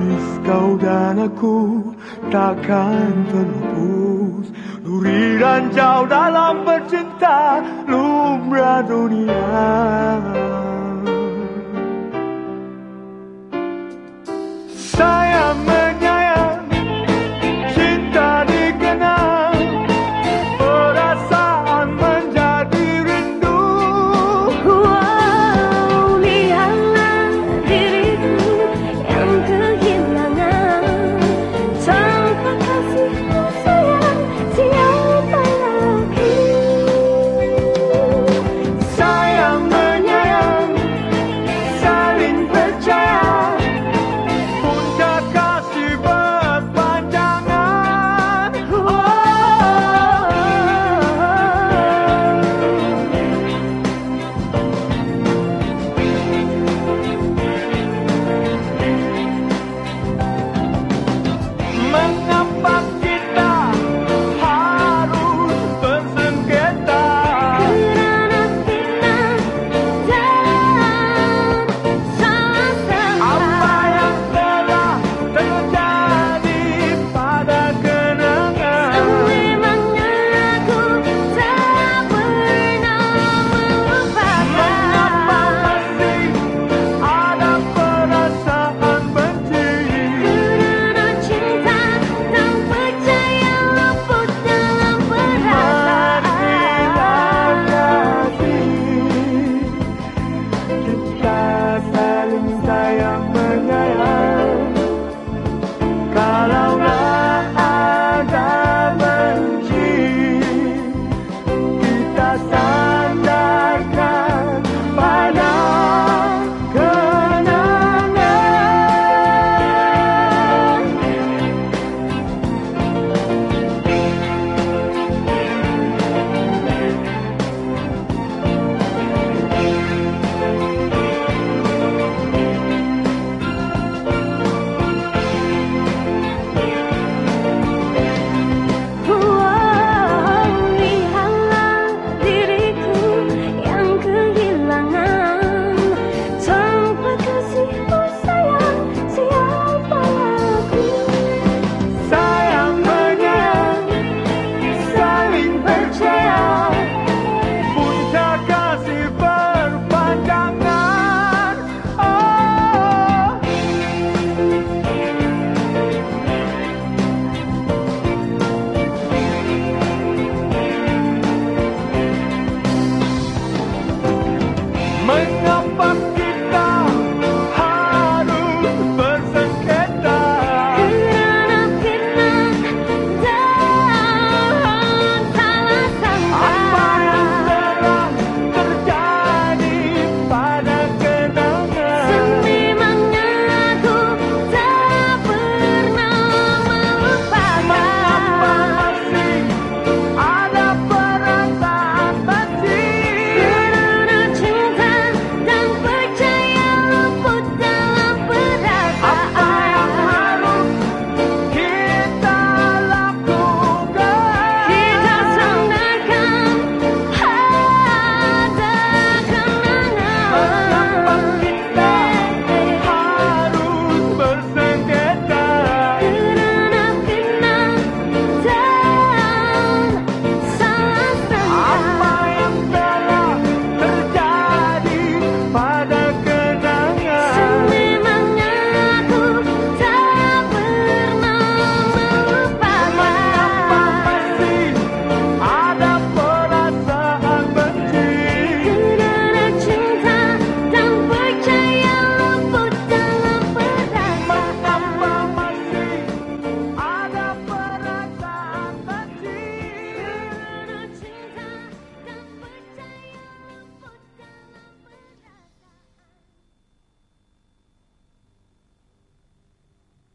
Habis kau dan aku takkan terlupus Duri ranjau dalam bercinta lumrah dunia.